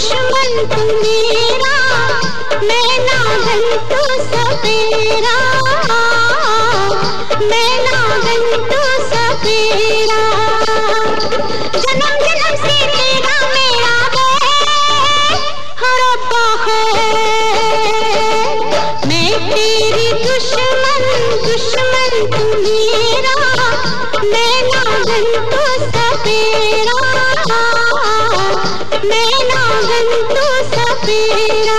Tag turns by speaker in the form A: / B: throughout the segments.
A: दुश्मन तू मेरा, मैं नागन तू सपेरा। मैं नागन तू सपेरा। जन्म जन्म से तेरा मेरा है हड़प्पा है। मैं तेरी दुश्मन दुश्मन तू मेरा, मैं नागन तू सपेरा। मैं नागन तू सपेरा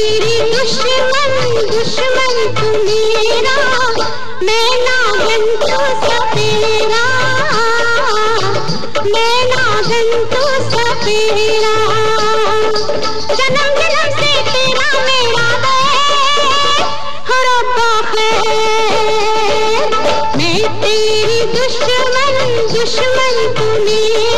A: मैं तेरी दुश्मन दुश्मन तू मेरा। मैं नागन तो सपेरा। मैं नागन तो सपेरा। जन्म जन्म से तेरा मेरा बैर। हड़प्पा है। मैं तेरी दुश्मन दुश्मन तू मेरा।